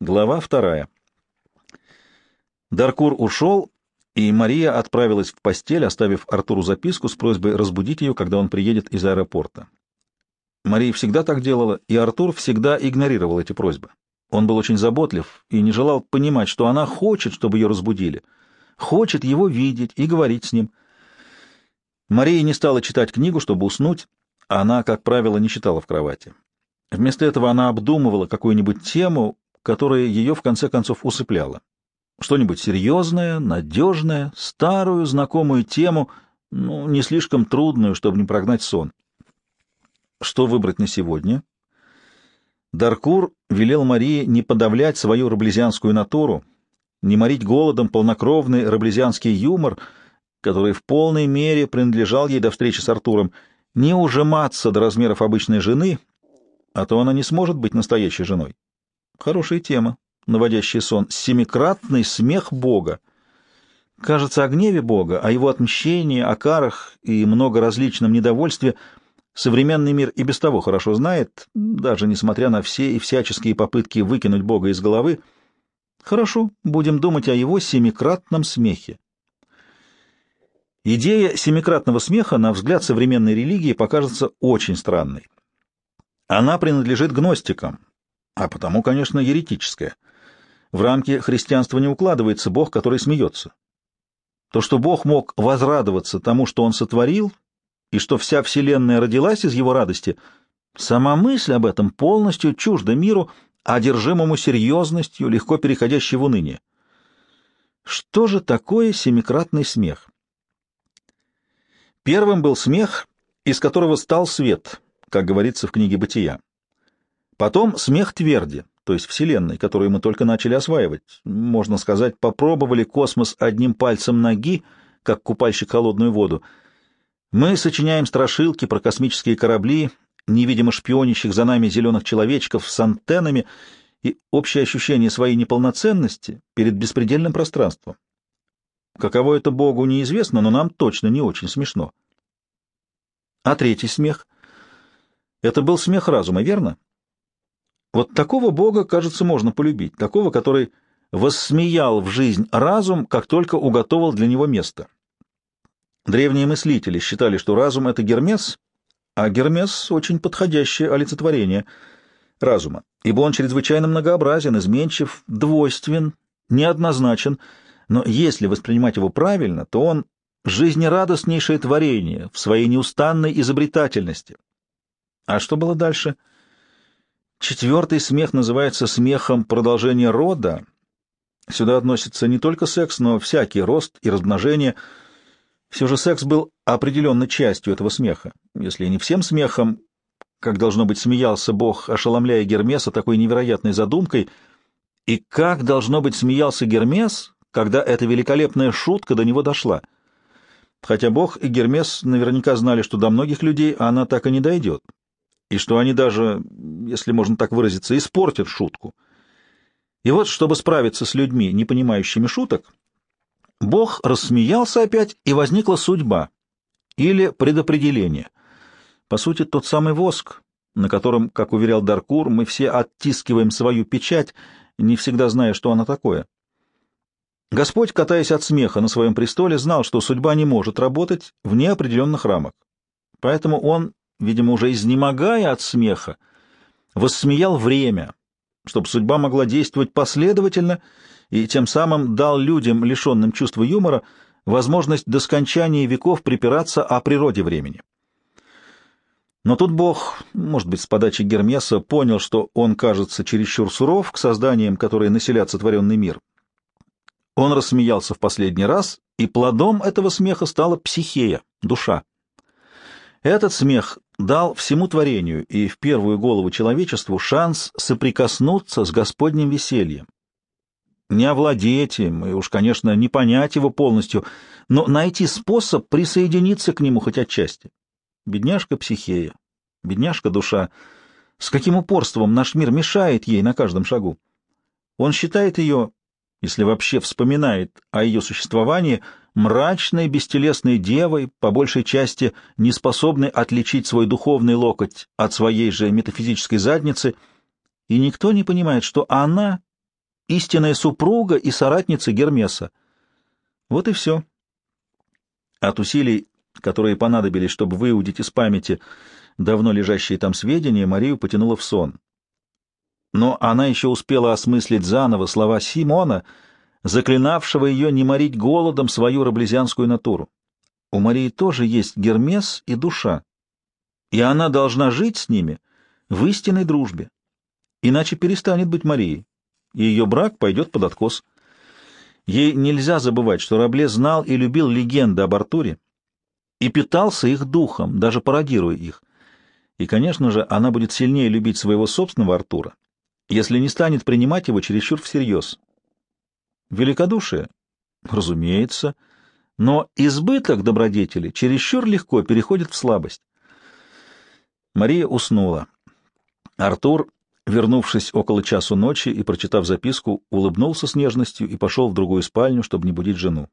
Глава вторая. Даркур ушел, и Мария отправилась в постель, оставив Артуру записку с просьбой разбудить ее, когда он приедет из аэропорта. Мария всегда так делала, и Артур всегда игнорировал эти просьбы. Он был очень заботлив и не желал понимать, что она хочет, чтобы ее разбудили, хочет его видеть и говорить с ним. Мария не стала читать книгу, чтобы уснуть, она, как правило, не читала в кровати. Вместо этого она обдумывала какую-нибудь тему, которая ее в конце концов усыпляла. Что-нибудь серьезное, надежное, старую, знакомую тему, ну, не слишком трудную, чтобы не прогнать сон. Что выбрать на сегодня? Даркур велел Марии не подавлять свою раблезианскую натуру, не морить голодом полнокровный раблезианский юмор, который в полной мере принадлежал ей до встречи с Артуром, не ужиматься до размеров обычной жены, а то она не сможет быть настоящей женой. Хорошая тема, наводящий сон. Семикратный смех Бога. Кажется, о гневе Бога, о его отмщении, о карах и многоразличном недовольстве современный мир и без того хорошо знает, даже несмотря на все и всяческие попытки выкинуть Бога из головы. Хорошо, будем думать о его семикратном смехе. Идея семикратного смеха, на взгляд современной религии, покажется очень странной. Она принадлежит гностикам, а потому, конечно, еретическое. В рамки христианства не укладывается Бог, который смеется. То, что Бог мог возрадоваться тому, что Он сотворил, и что вся Вселенная родилась из Его радости, сама мысль об этом полностью чужда миру, одержимому серьезностью, легко переходящей в уныние. Что же такое семикратный смех? Первым был смех, из которого стал свет, как говорится в книге «Бытия». Потом смех тверди, то есть Вселенной, которую мы только начали осваивать. Можно сказать, попробовали космос одним пальцем ноги, как купальщик холодную воду. Мы сочиняем страшилки про космические корабли, невидимо шпионящих за нами зеленых человечков с антеннами и общее ощущение своей неполноценности перед беспредельным пространством. Каково это Богу неизвестно, но нам точно не очень смешно. А третий смех — это был смех разума, верно? Вот такого Бога, кажется, можно полюбить, такого, который воссмеял в жизнь разум, как только уготовал для него место. Древние мыслители считали, что разум — это Гермес, а Гермес — очень подходящее олицетворение разума, ибо он чрезвычайно многообразен, изменчив, двойствен, неоднозначен, но если воспринимать его правильно, то он жизнерадостнейшее творение в своей неустанной изобретательности. А что было дальше — Четвертый смех называется смехом продолжения рода. Сюда относится не только секс, но всякий рост и размножение. Все же секс был определенной частью этого смеха, если не всем смехом, как должно быть смеялся Бог, ошеломляя Гермеса такой невероятной задумкой, и как должно быть смеялся Гермес, когда эта великолепная шутка до него дошла. Хотя Бог и Гермес наверняка знали, что до многих людей она так и не дойдет, и что они даже, если можно так выразиться, испортят шутку. И вот, чтобы справиться с людьми, не понимающими шуток, Бог рассмеялся опять, и возникла судьба или предопределение. По сути, тот самый воск, на котором, как уверял Даркур, мы все оттискиваем свою печать, не всегда зная, что она такое. Господь, катаясь от смеха на своем престоле, знал, что судьба не может работать вне определенных рамок. Поэтому он видимо, уже изнемогая от смеха, воссмеял время, чтобы судьба могла действовать последовательно и тем самым дал людям, лишенным чувства юмора, возможность до скончания веков припираться о природе времени. Но тут Бог, может быть, с подачи Гермеса, понял, что он кажется чересчур суров к созданиям, которые населят сотворенный мир. Он рассмеялся в последний раз, и плодом этого смеха стала психея, душа. Этот смех дал всему творению и в первую голову человечеству шанс соприкоснуться с Господним весельем. Не овладеть им, и уж, конечно, не понять его полностью, но найти способ присоединиться к нему хоть отчасти. Бедняжка Психея, бедняжка душа, с каким упорством наш мир мешает ей на каждом шагу. Он считает ее, если вообще вспоминает о ее существовании, мрачной, бестелесной девой, по большей части не способной отличить свой духовный локоть от своей же метафизической задницы, и никто не понимает, что она истинная супруга и соратница Гермеса. Вот и все. От усилий, которые понадобились, чтобы выудить из памяти давно лежащие там сведения, Марию потянуло в сон. Но она еще успела осмыслить заново слова Симона, заклинавшего ее не морить голодом свою раблезианскую натуру. У Марии тоже есть Гермес и душа, и она должна жить с ними в истинной дружбе, иначе перестанет быть Марией, и ее брак пойдет под откос. Ей нельзя забывать, что Рабле знал и любил легенды об Артуре и питался их духом, даже пародируя их. И, конечно же, она будет сильнее любить своего собственного Артура, если не станет принимать его чересчур всерьез. Великодушие? Разумеется. Но избыток добродетели чересчур легко переходит в слабость. Мария уснула. Артур, вернувшись около часу ночи и прочитав записку, улыбнулся с нежностью и пошел в другую спальню, чтобы не будить жену.